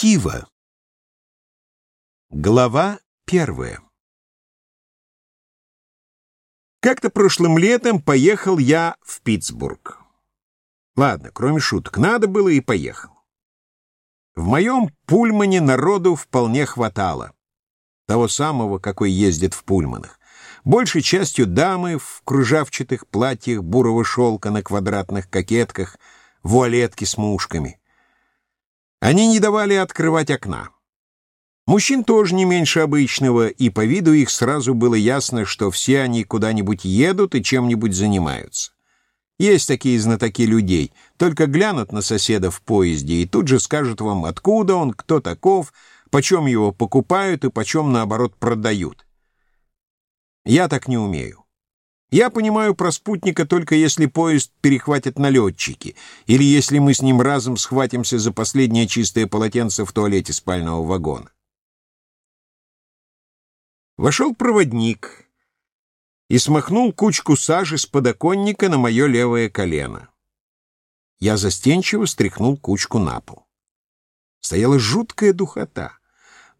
Чтиво. Глава первая. Как-то прошлым летом поехал я в Питтсбург. Ладно, кроме шуток, надо было и поехал. В моем пульмане народу вполне хватало. Того самого, какой ездит в пульманах. Большей частью дамы в кружавчатых платьях бурого шелка на квадратных кокетках, вуалетки с мушками. Они не давали открывать окна. Мужчин тоже не меньше обычного, и по виду их сразу было ясно, что все они куда-нибудь едут и чем-нибудь занимаются. Есть такие знатоки людей, только глянут на соседа в поезде и тут же скажут вам, откуда он, кто таков, почем его покупают и почем, наоборот, продают. Я так не умею. Я понимаю про спутника только если поезд перехватят налетчики, или если мы с ним разом схватимся за последнее чистое полотенце в туалете спального вагона. Вошел проводник и смахнул кучку сажи с подоконника на мое левое колено. Я застенчиво стряхнул кучку на пол. Стояла жуткая духота.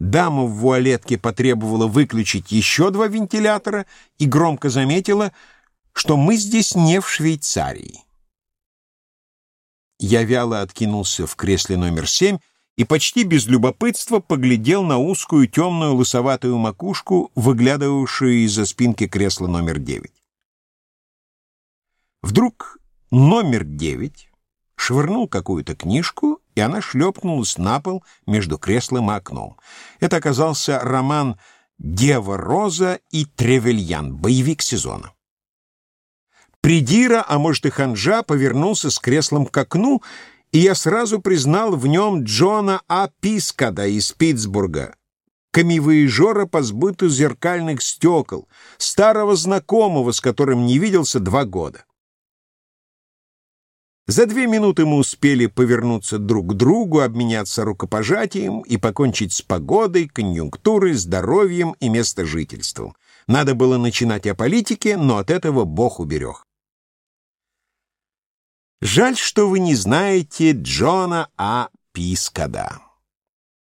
Дама в вуалетке потребовала выключить еще два вентилятора и громко заметила, что мы здесь не в Швейцарии. Я вяло откинулся в кресле номер семь и почти без любопытства поглядел на узкую темную лысоватую макушку, выглядывавшую из-за спинки кресла номер девять. Вдруг номер девять швырнул какую-то книжку и она шлепнулась на пол между креслом и окном. Это оказался роман «Дева Роза» и «Тревельян», боевик сезона. Придира, а может и ханжа, повернулся с креслом к окну, и я сразу признал в нем Джона А. Пискада из Питтсбурга, камевоежора по сбыту зеркальных стекол, старого знакомого, с которым не виделся два года. За две минуты мы успели повернуться друг к другу, обменяться рукопожатием и покончить с погодой, конъюнктурой, здоровьем и местожительством. Надо было начинать о политике, но от этого Бог уберег. Жаль, что вы не знаете Джона А. Пискада.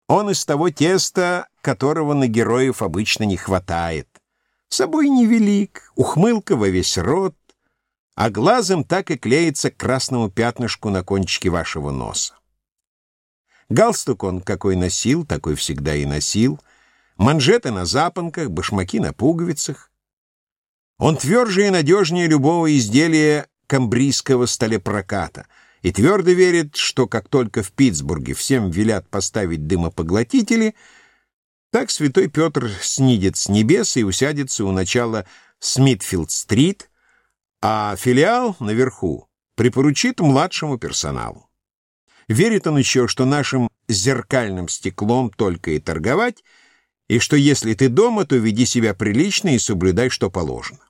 Он из того теста, которого на героев обычно не хватает. Собой невелик, ухмылка во весь рот, а глазом так и клеится к красному пятнышку на кончике вашего носа. Галстук он какой носил, такой всегда и носил, манжеты на запонках, башмаки на пуговицах. Он тверже и надежнее любого изделия камбрийского столепроката и твердо верит, что как только в Питтсбурге всем велят поставить дымопоглотители, так святой Петр снидет с небес и усядется у начала Смитфилд-стрит, а филиал наверху припоручит младшему персоналу. Верит он еще, что нашим зеркальным стеклом только и торговать, и что если ты дома, то веди себя прилично и соблюдай, что положено.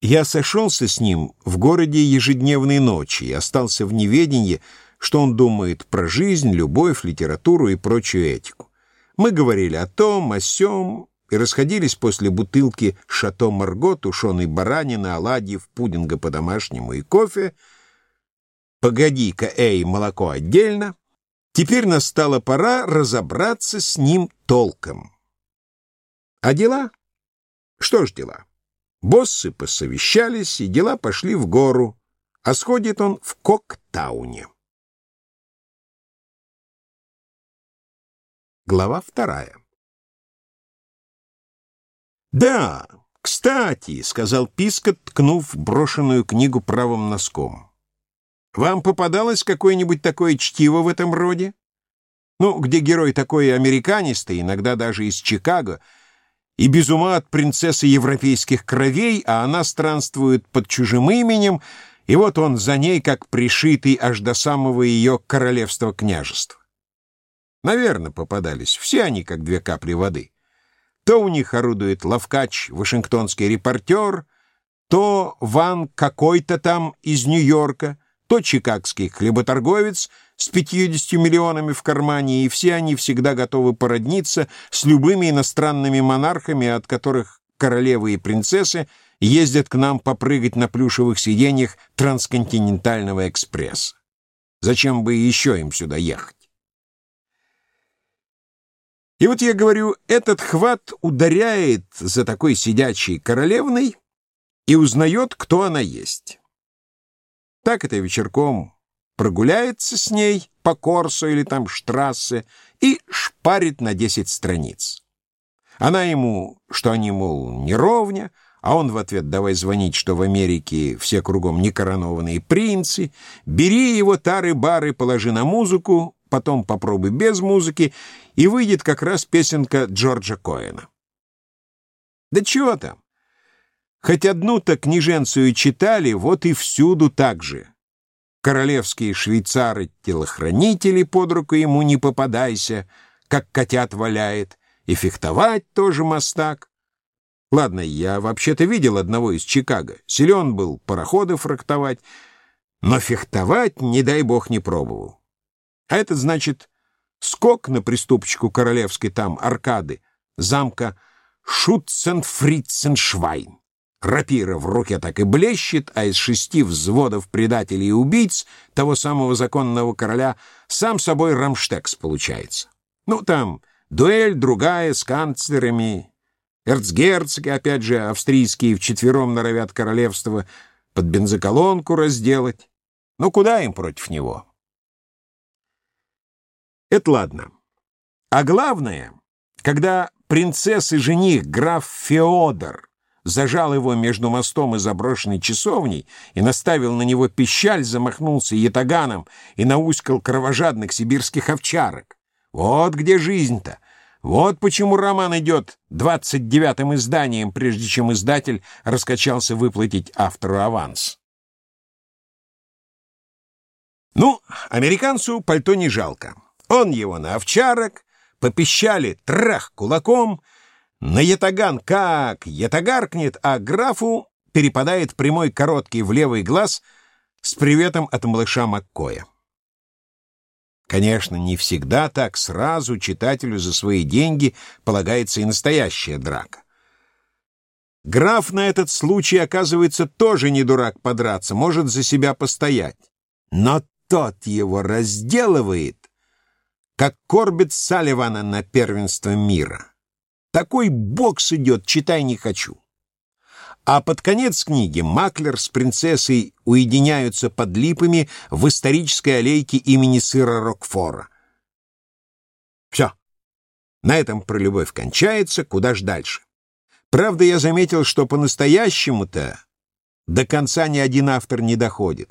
Я сошелся с ним в городе ежедневной ночи и остался в неведении, что он думает про жизнь, любовь, литературу и прочую этику. Мы говорили о том, о сём, и расходились после бутылки «Шато Марго», тушеной баранины, оладьев, пудинга по-домашнему и кофе. «Погоди-ка, эй, молоко отдельно». Теперь настала пора разобраться с ним толком. А дела? Что ж дела? Боссы посовещались, и дела пошли в гору, а сходит он в Коктауне. Глава вторая. «Да, кстати», — сказал Пискот, ткнув брошенную книгу правым носком. «Вам попадалось какое-нибудь такое чтиво в этом роде? Ну, где герой такой американистый, иногда даже из Чикаго, и без ума от принцессы европейских кровей, а она странствует под чужим именем, и вот он за ней как пришитый аж до самого ее королевства княжества. Наверное, попадались. Все они как две капли воды. То у них орудует Лавкач, вашингтонский репортер, то Ван какой-то там из Нью-Йорка, то чикагский хлеботорговец с 50 миллионами в кармане, и все они всегда готовы породниться с любыми иностранными монархами, от которых королевы и принцессы ездят к нам попрыгать на плюшевых сиденьях трансконтинентального экспресса. Зачем бы еще им сюда ехать? И вот я говорю, этот хват ударяет за такой сидячей королевной и узнает, кто она есть. Так это вечерком прогуляется с ней по Корсу или там Штрассе и шпарит на десять страниц. Она ему, что они, мол, не ровня, а он в ответ давай звонить, что в Америке все кругом некоронованные принцы, бери его тары-бары, положи на музыку, потом попробуй без музыки, и выйдет как раз песенка Джорджа Коэна. Да чего там? Хоть одну-то книженцию читали, вот и всюду так же. Королевские швейцары-телохранители под руку ему не попадайся, как котят валяет, и фехтовать тоже мастак. Ладно, я вообще-то видел одного из Чикаго. Силен был пароходы фрактовать, но фехтовать, не дай бог, не пробовал. А это значит скок на приступочку королевской там аркады, замка Шутценфритценшвайн. Рапира в руке так и блещет, а из шести взводов предателей и убийц того самого законного короля сам собой рамштекс получается. Ну, там дуэль другая с канцлерами, эрцгерцоги, опять же, австрийские вчетвером норовят королевство под бензоколонку разделать. Ну, куда им против него? Это ладно. А главное, когда принцесс и жених граф Феодор зажал его между мостом и заброшенной часовней и наставил на него пищаль, замахнулся ятаганом и науськал кровожадных сибирских овчарок. Вот где жизнь-то. Вот почему роман идет двадцать девятым изданием, прежде чем издатель раскачался выплатить автору аванс. Ну, американцу пальто не жалко. Он его на овчарок, попищали трах кулаком, на ятаган как ятагаркнет, а графу перепадает прямой короткий в левый глаз с приветом от малыша Маккоя. Конечно, не всегда так сразу читателю за свои деньги полагается и настоящая драка. Граф на этот случай, оказывается, тоже не дурак подраться, может за себя постоять. Но тот его разделывает как Корбет Салливана на первенство мира. Такой бокс идет, читай не хочу. А под конец книги Маклер с принцессой уединяются под липами в исторической аллейке имени сыра Рокфора. Все. На этом про любовь кончается, куда ж дальше. Правда, я заметил, что по-настоящему-то до конца ни один автор не доходит.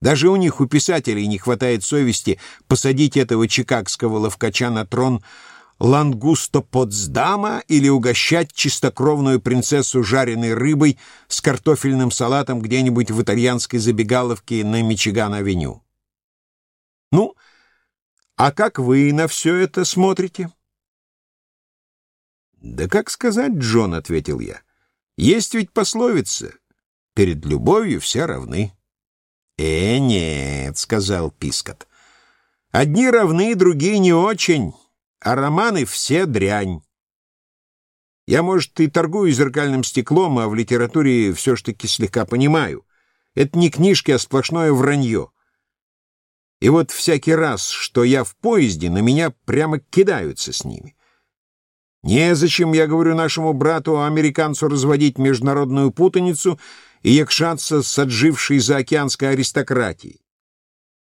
Даже у них, у писателей, не хватает совести посадить этого чикагского ловкача на трон лангусто Потсдама или угощать чистокровную принцессу жареной рыбой с картофельным салатом где-нибудь в итальянской забегаловке на Мичиган-авеню. Ну, а как вы на все это смотрите? «Да как сказать, Джон», — ответил я. «Есть ведь пословица. Перед любовью все равны». «Э, нет», — сказал Пискот. «Одни равны, другие не очень, а романы все дрянь. Я, может, и торгую зеркальным стеклом, а в литературе все ж таки слегка понимаю. Это не книжки, а сплошное вранье. И вот всякий раз, что я в поезде, на меня прямо кидаются с ними. Незачем, я говорю нашему брату-американцу, разводить международную путаницу — и якшаться с отжившей заокеанской аристократией.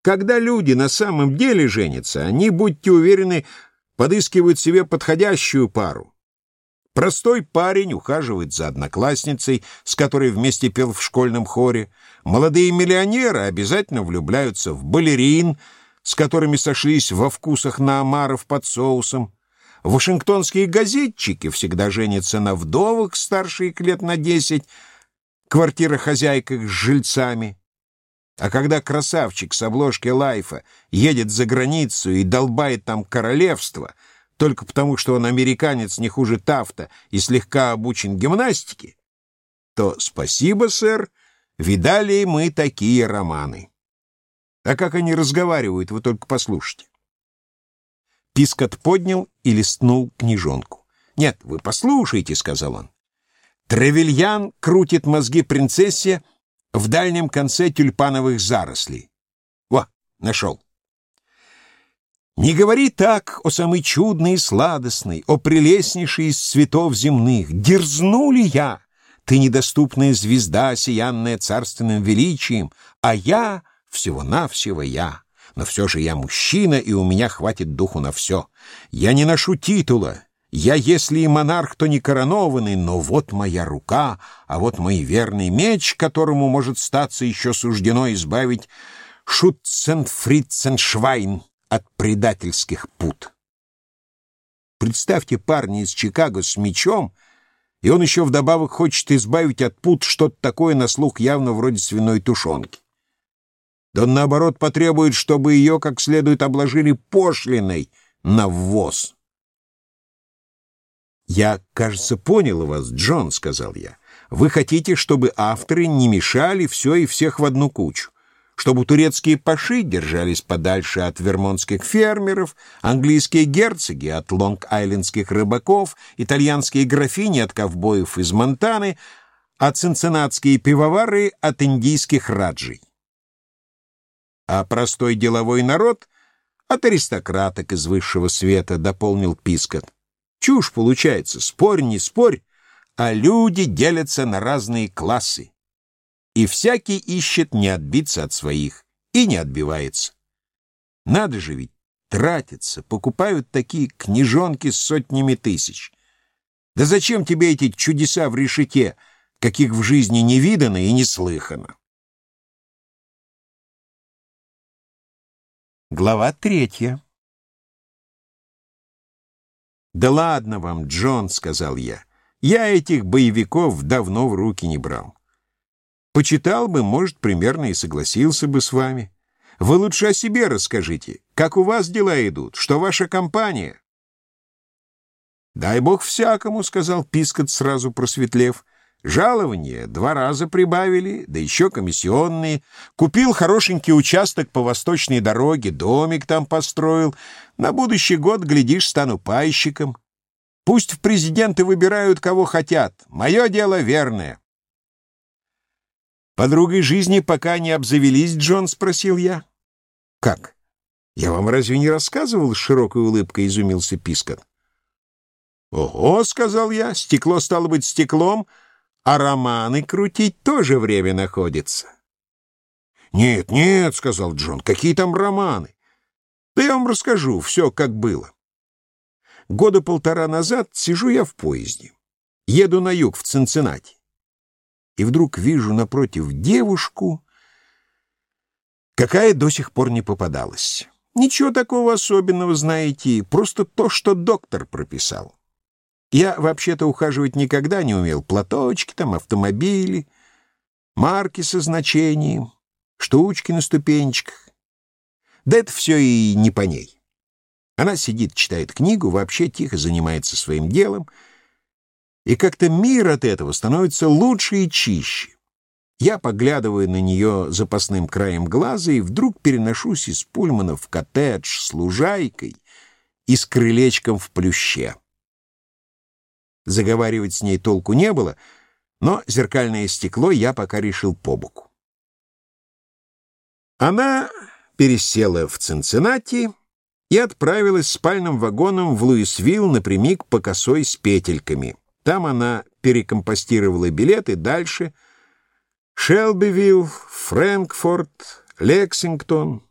Когда люди на самом деле женятся, они, будьте уверены, подыскивают себе подходящую пару. Простой парень ухаживает за одноклассницей, с которой вместе пел в школьном хоре. Молодые миллионеры обязательно влюбляются в балерин, с которыми сошлись во вкусах на омаров под соусом. Вашингтонские газетчики всегда женятся на вдовах старше их лет на десять, квартирохозяйках с жильцами. А когда красавчик с обложки лайфа едет за границу и долбает там королевство, только потому, что он американец не хуже Тафта и слегка обучен гимнастике, то спасибо, сэр, видали мы такие романы. А как они разговаривают, вы только послушайте. Пискот поднял и листнул книжонку. «Нет, вы послушайте», — сказал он. Тревельян крутит мозги принцессе в дальнем конце тюльпановых зарослей. Во, Нашел. Не говори так, о самый чудный и сладостный, о прелестнейший из цветов земных. Дерзну ли я? Ты недоступная звезда, сиянная царственным величием, а я всего-навсего я. Но все же я мужчина, и у меня хватит духу на все. Я не ношу титула, я, если и монарх, то не коронованный, но вот моя рука, а вот мой верный меч, которому может статься еще суждено избавить Шутценфритценшвайн от предательских пут. Представьте парня из Чикаго с мечом, и он еще вдобавок хочет избавить от пут что-то такое на слух явно вроде свиной тушенки. Да он, наоборот, потребует, чтобы ее как следует обложили пошлиной на ввоз. «Я, кажется, понял вас, Джон», — сказал я. «Вы хотите, чтобы авторы не мешали все и всех в одну кучу, чтобы турецкие паши держались подальше от вермонтских фермеров, английские герцоги от лонг-айлендских рыбаков, итальянские графини от ковбоев из Монтаны, а цинциннатские пивовары от индийских раджей. А простой деловой народ от аристократок из высшего света дополнил Пискот. Чушь получается, спорь, не спорь, а люди делятся на разные классы. И всякий ищет не отбиться от своих, и не отбивается. Надо же ведь, тратятся, покупают такие книжонки с сотнями тысяч. Да зачем тебе эти чудеса в решете, каких в жизни не видано и не слыхано? Глава третья «Да ладно вам, Джон», — сказал я. «Я этих боевиков давно в руки не брал. Почитал бы, может, примерно и согласился бы с вами. Вы лучше о себе расскажите. Как у вас дела идут? Что ваша компания?» «Дай бог всякому», — сказал Пискот, сразу просветлев. Жалование два раза прибавили, да еще комиссионные. Купил хорошенький участок по восточной дороге, домик там построил. На будущий год, глядишь, стану пайщиком. Пусть в президенты выбирают, кого хотят. Мое дело верное. «Подругой жизни пока не обзавелись, Джон?» — спросил я. «Как? Я вам разве не рассказывал?» — широкой улыбкой изумился Пискот. «Ого!» — сказал я. «Стекло стало быть стеклом» а романы крутить тоже время находится. «Нет, нет», — сказал Джон, — «какие там романы? Да я вам расскажу все, как было. Года полтора назад сижу я в поезде. Еду на юг, в Цинциннати. И вдруг вижу напротив девушку, какая до сих пор не попадалась. Ничего такого особенного, знаете, просто то, что доктор прописал. Я вообще-то ухаживать никогда не умел. Платочки там, автомобили, марки со значением, штучки на ступенечках. Да это все и не по ней. Она сидит, читает книгу, вообще тихо занимается своим делом, и как-то мир от этого становится лучше и чище. Я поглядываю на нее запасным краем глаза и вдруг переношусь из Пульмана в коттедж с лужайкой и с крылечком в плюще. Заговаривать с ней толку не было, но зеркальное стекло я пока решил по боку. Она пересела в Цинциннати и отправилась спальным вагоном в Луисвилл напрямик по косой с петельками. Там она перекомпостировала билеты дальше Шелбивилл, Фрэнкфорт, Лексингтон.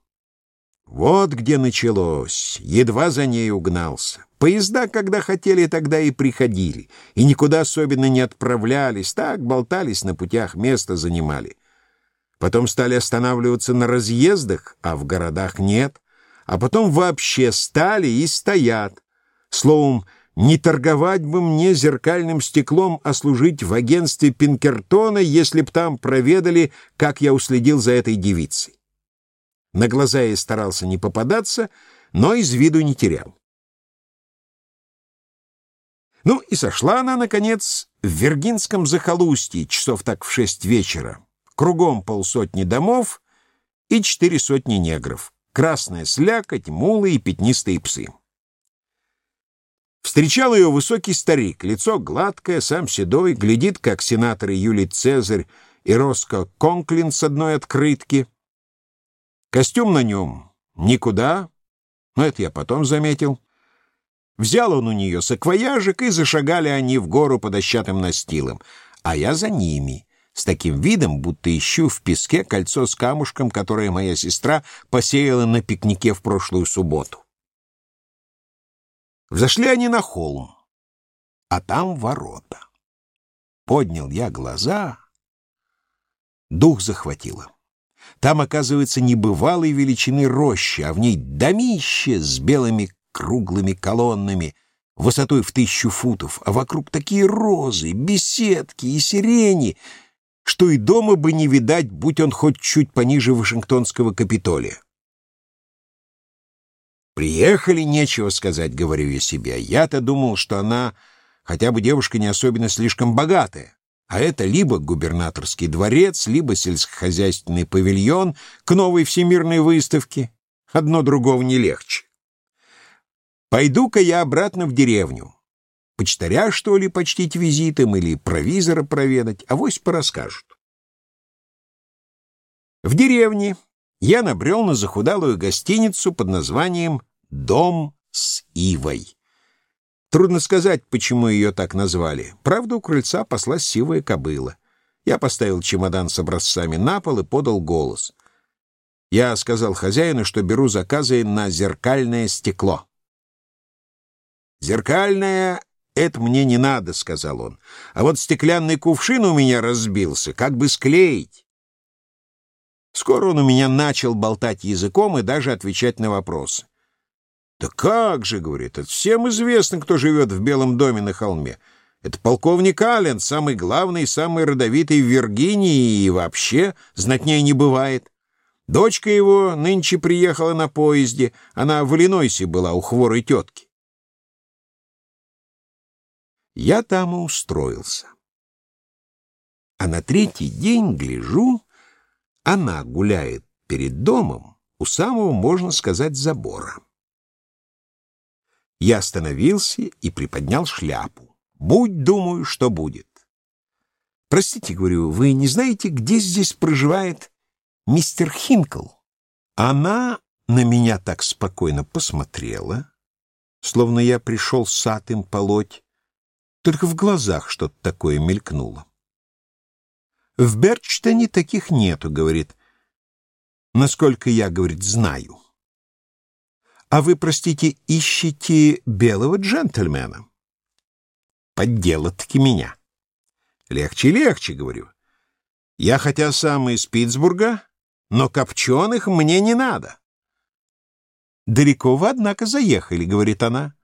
Вот где началось, едва за ней угнался. Поезда, когда хотели, тогда и приходили, и никуда особенно не отправлялись, так болтались на путях, место занимали. Потом стали останавливаться на разъездах, а в городах нет, а потом вообще стали и стоят. Словом, не торговать бы мне зеркальным стеклом, а служить в агентстве Пинкертона, если б там проведали, как я уследил за этой девицей. На глаза я старался не попадаться, но из виду не терял. Ну и сошла она, наконец, в Вергинском захолустье, часов так в шесть вечера. Кругом полсотни домов и четыре сотни негров. Красная слякоть, мулы и пятнистые псы. Встречал ее высокий старик, лицо гладкое, сам седой, глядит, как сенаторы Юлий Цезарь и Роско Конклин с одной открытки — Костюм на нем никуда, но это я потом заметил. Взял он у нее саквояжик, и зашагали они в гору по дощатым настилам, а я за ними, с таким видом, будто ищу в песке кольцо с камушком, которое моя сестра посеяла на пикнике в прошлую субботу. Взошли они на холм, а там ворота. Поднял я глаза, дух захватило. Там, оказывается, небывалой величины роща, а в ней домище с белыми круглыми колоннами, высотой в тысячу футов, а вокруг такие розы, беседки и сирени, что и дома бы не видать, будь он хоть чуть пониже Вашингтонского Капитолия. «Приехали, нечего сказать», — говорю я себе. Я-то думал, что она хотя бы девушка не особенно слишком богатая. А это либо губернаторский дворец, либо сельскохозяйственный павильон к новой всемирной выставке. Одно другого не легче. Пойду-ка я обратно в деревню. Почтаря, что ли, почтить визитом или провизора проведать, а авось порасскажут. В деревне я набрел на захудалую гостиницу под названием «Дом с Ивой». Трудно сказать, почему ее так назвали. Правда, у крыльца паслась сивая кобыла. Я поставил чемодан с образцами на пол и подал голос. Я сказал хозяину, что беру заказы на зеркальное стекло. «Зеркальное — это мне не надо», — сказал он. «А вот стеклянный кувшин у меня разбился, как бы склеить». Скоро он у меня начал болтать языком и даже отвечать на вопросы. «Да как же, — говорит, — это всем известно, кто живет в Белом доме на холме. Это полковник Аллен, самый главный самый родовитый в Виргинии, и вообще знатнее не бывает. Дочка его нынче приехала на поезде, она в Иллинойсе была у хворой тетки. Я там и устроился. А на третий день, гляжу, она гуляет перед домом у самого, можно сказать, забора. Я остановился и приподнял шляпу. Будь, думаю, что будет. Простите, говорю, вы не знаете, где здесь проживает мистер Хинкл? Она на меня так спокойно посмотрела, словно я пришел сад им полоть, только в глазах что-то такое мелькнуло. В Берчтоне таких нету, говорит. Насколько я, говорит, знаю. А вы, простите, ищете белого джентльмена? Подделать-таки меня. Легче, легче, говорю. Я хотя сам из Питтсбурга, но копченых мне не надо. Далеко вы, однако, заехали, говорит она.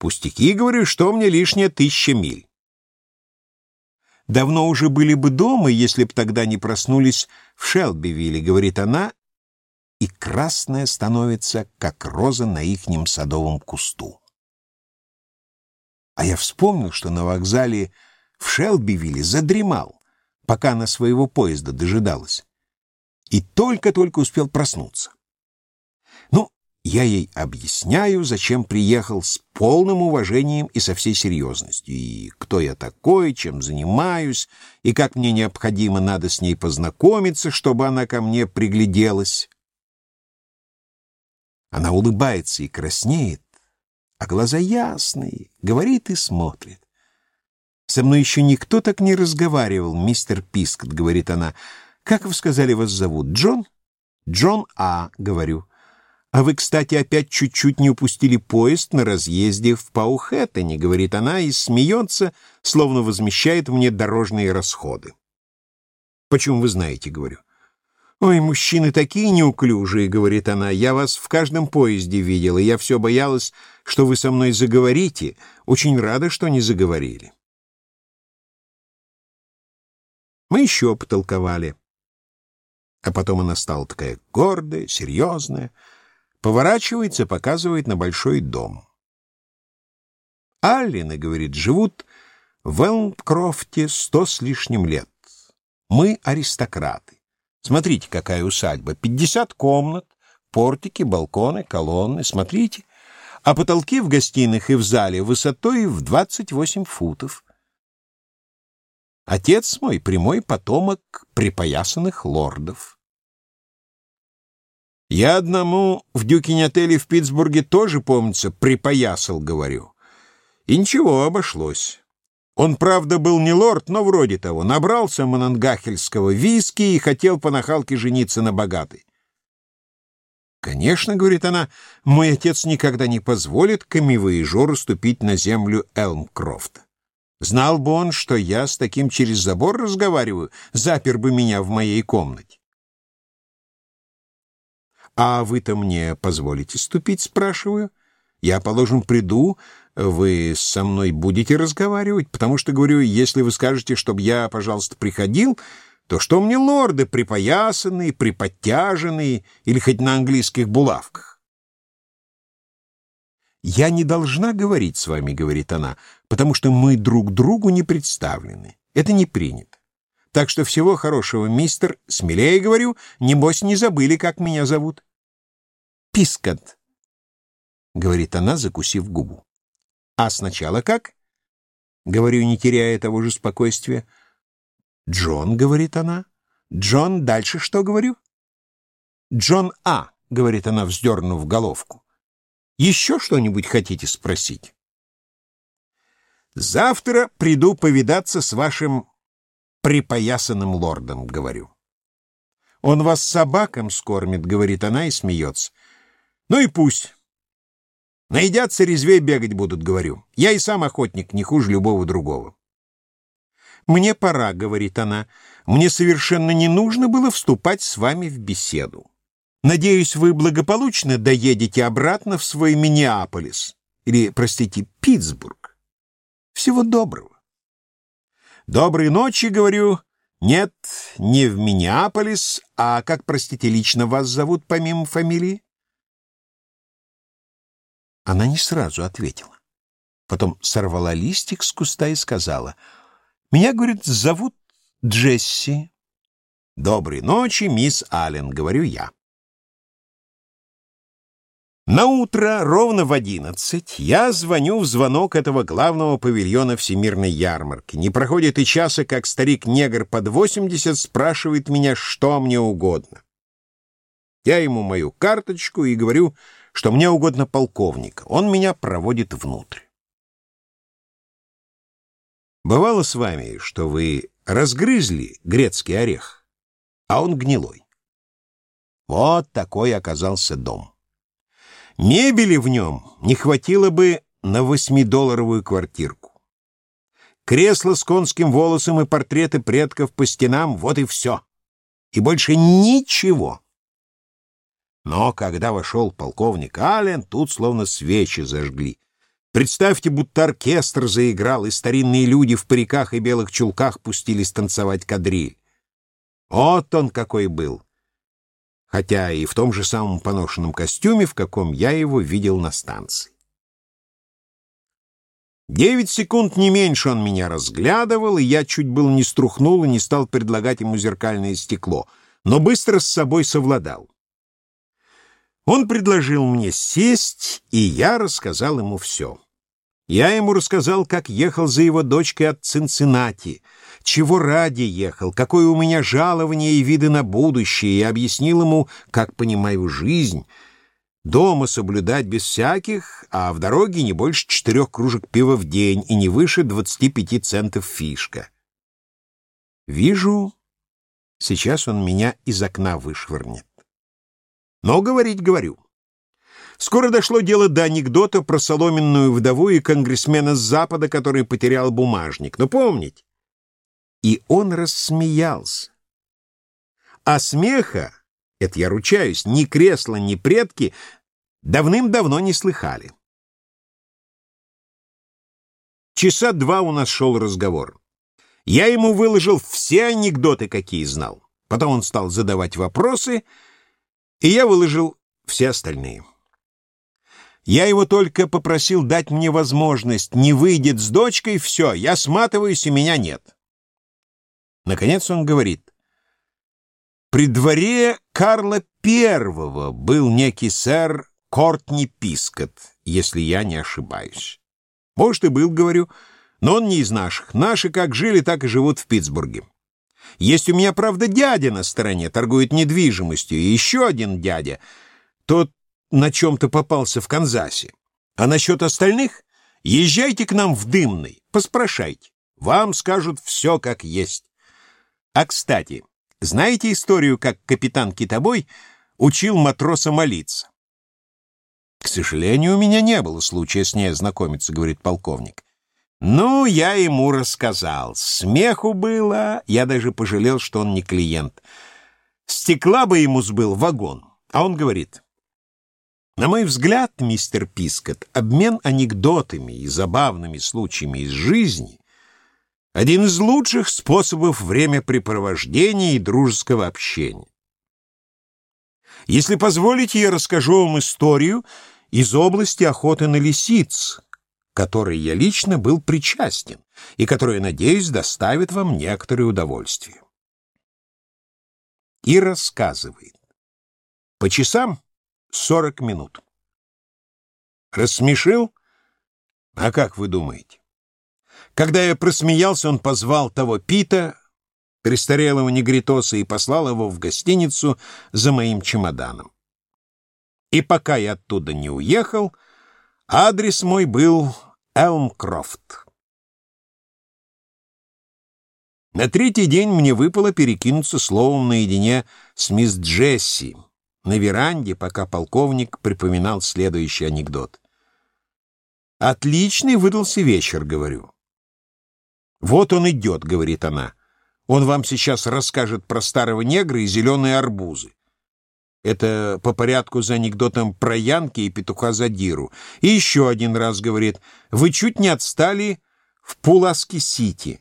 Пустяки, говорю, что мне лишняя тысяча миль. Давно уже были бы дома, если б тогда не проснулись в Шелбивилле, говорит она, и красная становится, как роза на ихнем садовом кусту. А я вспомнил, что на вокзале в Шелбивилле задремал, пока на своего поезда дожидалась, и только-только успел проснуться. Я ей объясняю, зачем приехал с полным уважением и со всей серьезностью, и кто я такой, чем занимаюсь, и как мне необходимо надо с ней познакомиться, чтобы она ко мне пригляделась. Она улыбается и краснеет, а глаза ясные, говорит и смотрит. «Со мной еще никто так не разговаривал, мистер Пискот», — говорит она. «Как вы сказали, вас зовут? Джон?» «Джон А», — говорю. «А вы, кстати, опять чуть-чуть не упустили поезд на разъезде в Паухэттене», — говорит она и смеется, словно возмещает мне дорожные расходы. «Почему вы знаете?» — говорю. «Ой, мужчины такие неуклюжие», — говорит она. «Я вас в каждом поезде видела. Я все боялась, что вы со мной заговорите. Очень рада, что не заговорили». Мы еще потолковали. А потом она стала такая гордая, серьезная, Поворачивается, показывает на большой дом. Аллины, говорит, живут в Элмкрофте сто с лишним лет. Мы аристократы. Смотрите, какая усадьба. Пятьдесят комнат, портики, балконы, колонны. Смотрите. А потолки в гостиных и в зале высотой в двадцать восемь футов. Отец мой — прямой потомок припоясанных лордов. Я одному в Дюкине-отеле в Питтсбурге тоже, помнится, припоясал, говорю. И ничего, обошлось. Он, правда, был не лорд, но вроде того. Набрался монангахельского виски и хотел по нахалке жениться на богатой. «Конечно, — говорит она, — мой отец никогда не позволит камевоежору ступить на землю Элмкрофта. Знал бы он, что я с таким через забор разговариваю, запер бы меня в моей комнате. «А вы-то мне позволите ступить?» — спрашиваю. «Я, положим, приду, вы со мной будете разговаривать, потому что, говорю, если вы скажете, чтобы я, пожалуйста, приходил, то что мне лорды припоясанные, приподтяженные или хоть на английских булавках?» «Я не должна говорить с вами», — говорит она, «потому что мы друг другу не представлены. Это не принято. Так что всего хорошего, мистер, смелее говорю, небось не забыли, как меня зовут. Пискат, — говорит она, закусив губу. А сначала как? Говорю, не теряя того же спокойствия. Джон, — говорит она. Джон, дальше что говорю? Джон А, — говорит она, вздернув головку. Еще что-нибудь хотите спросить? Завтра приду повидаться с вашим припоясанным лордом, говорю. Он вас собакам скормит, говорит она и смеется. Ну и пусть. Наедятся, резвей бегать будут, говорю. Я и сам охотник, не хуже любого другого. «Мне пора», — говорит она. «Мне совершенно не нужно было вступать с вами в беседу. Надеюсь, вы благополучно доедете обратно в свой Миннеаполис. Или, простите, Питтсбург. Всего доброго». «Доброй ночи», — говорю. «Нет, не в Миннеаполис, а как, простите, лично вас зовут помимо фамилии?» Она не сразу ответила. Потом сорвала листик с куста и сказала, «Меня, говорит, зовут Джесси». «Доброй ночи, мисс Аллен», — говорю я. На утро ровно в одиннадцать я звоню в звонок этого главного павильона всемирной ярмарки. Не проходит и часа, как старик-негр под восемьдесят спрашивает меня, что мне угодно. Я ему мою карточку и говорю, что мне угодно полковник. Он меня проводит внутрь. Бывало с вами, что вы разгрызли грецкий орех, а он гнилой. Вот такой оказался дом. Мебели в нем не хватило бы на восьмидолларовую квартирку. Кресло с конским волосом и портреты предков по стенам — вот и все. И больше ничего. Но когда вошел полковник Аллен, тут словно свечи зажгли. Представьте, будто оркестр заиграл, и старинные люди в париках и белых чулках пустились танцевать кадриль. Вот он какой был! Хотя и в том же самом поношенном костюме, в каком я его видел на станции. Девять секунд не меньше он меня разглядывал, и я чуть был не струхнул и не стал предлагать ему зеркальное стекло, но быстро с собой совладал. Он предложил мне сесть, и я рассказал ему все. Я ему рассказал, как ехал за его дочкой от Цинциннати, чего ради ехал, какое у меня жалование и виды на будущее, и объяснил ему, как понимаю жизнь. Дома соблюдать без всяких, а в дороге не больше четырех кружек пива в день и не выше двадцати пяти центов фишка. Вижу, сейчас он меня из окна вышвырнет. Но говорить говорю. Скоро дошло дело до анекдота про соломенную вдову и конгрессмена с Запада, который потерял бумажник. Но помните? И он рассмеялся. А смеха, это я ручаюсь, ни кресла, ни предки давным-давно не слыхали. Часа два у нас шел разговор. Я ему выложил все анекдоты, какие знал. Потом он стал задавать вопросы, и я выложил все остальные. Я его только попросил дать мне возможность, не выйдет с дочкой, все, я сматываюсь, и меня нет. Наконец он говорит, при дворе Карла Первого был некий сэр Кортни Пискот, если я не ошибаюсь. Может, и был, говорю, но он не из наших. Наши как жили, так и живут в Питтсбурге. Есть у меня, правда, дядя на стороне, торгует недвижимостью, и еще один дядя. Тот на чем-то попался в Канзасе. А насчет остальных езжайте к нам в Дымный, поспрашайте. Вам скажут все как есть. А, кстати, знаете историю, как капитан Китобой учил матроса молиться? К сожалению, у меня не было случая с ней ознакомиться, говорит полковник. Ну, я ему рассказал. Смеху было, я даже пожалел, что он не клиент. Стекла бы ему сбыл вагон. А он говорит, на мой взгляд, мистер Пискот, обмен анекдотами и забавными случаями из жизни — один из лучших способов времяпрепровождения и дружеского общения. Если позволите, я расскажу вам историю из области охоты на лисиц, которой я лично был причастен и которая, надеюсь, доставит вам некоторое удовольствие. И рассказывает. По часам сорок минут. Рассмешил? А как вы думаете? Когда я просмеялся, он позвал того Пита, престарелого негритоса, и послал его в гостиницу за моим чемоданом. И пока я оттуда не уехал, адрес мой был Элмкрофт. На третий день мне выпало перекинуться словом наедине с мисс Джесси на веранде, пока полковник припоминал следующий анекдот. «Отличный выдался вечер», — говорю. «Вот он идет», — говорит она. «Он вам сейчас расскажет про старого негра и зеленые арбузы. Это по порядку за анекдотом про Янки и петуха Задиру. И еще один раз говорит, вы чуть не отстали в Пуласки-Сити.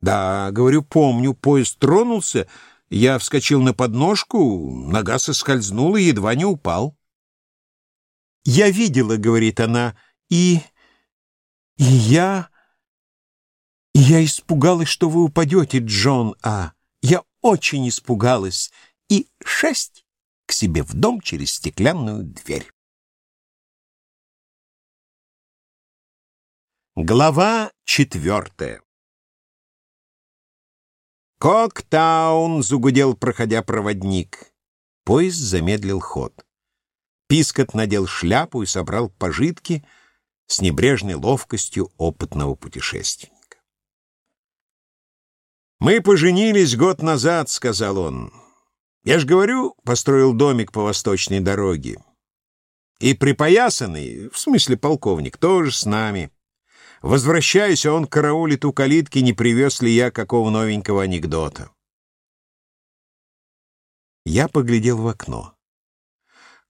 Да, говорю, помню, поезд тронулся, я вскочил на подножку, нога соскользнула и едва не упал. «Я видела», — говорит она, — «и... и я... я испугалась, что вы упадете, Джон А. Я очень испугалась и шесть к себе в дом через стеклянную дверь. Глава четвертая «Коктаун!» — загудел, проходя проводник. Поезд замедлил ход. Пискот надел шляпу и собрал пожитки с небрежной ловкостью опытного путешественника. «Мы поженились год назад», — сказал он. Я ж говорю, построил домик по восточной дороге. И припоясанный, в смысле полковник, тоже с нами. Возвращаюсь, а он караулит у калитки, не привез ли я какого новенького анекдота. Я поглядел в окно.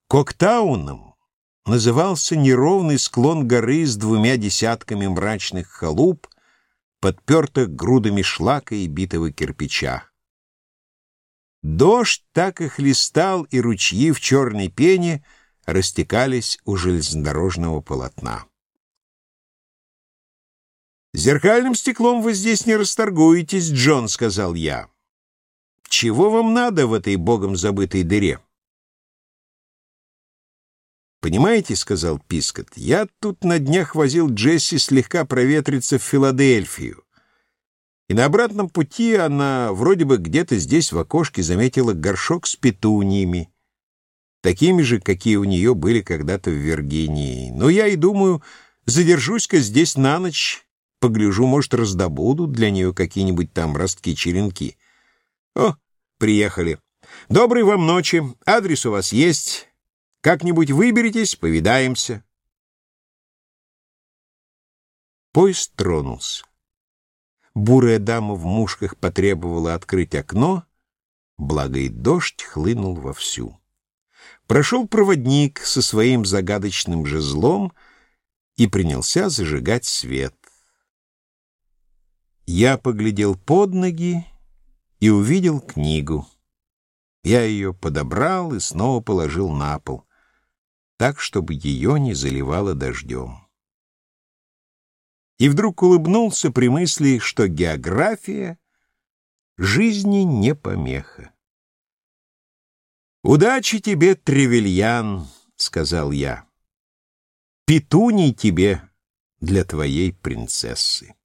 Коктауном назывался неровный склон горы с двумя десятками мрачных халуп, подпертых грудами шлака и битого кирпича. Дождь так и хлестал, и ручьи в черной пене растекались у железнодорожного полотна. «Зеркальным стеклом вы здесь не расторгуетесь, Джон», — сказал я. «Чего вам надо в этой богом забытой дыре?» «Понимаете», — сказал Пискот, — «я тут на днях возил Джесси слегка проветриться в Филадельфию. И на обратном пути она вроде бы где-то здесь в окошке заметила горшок с петуниями, такими же, какие у нее были когда-то в Виргинии. Но я и думаю, задержусь-ка здесь на ночь, погляжу, может, раздобуду для нее какие-нибудь там ростки-черенки. О, приехали. Доброй вам ночи, адрес у вас есть. Как-нибудь выберитесь, повидаемся. Поезд тронулся. Бурая дама в мушках потребовала открыть окно, благо и дождь хлынул вовсю. Прошел проводник со своим загадочным жезлом и принялся зажигать свет. Я поглядел под ноги и увидел книгу. Я ее подобрал и снова положил на пол, так, чтобы ее не заливало дождем и вдруг улыбнулся при мысли, что география жизни не помеха. «Удачи тебе, Тревельян!» — сказал я. «Петуний тебе для твоей принцессы!»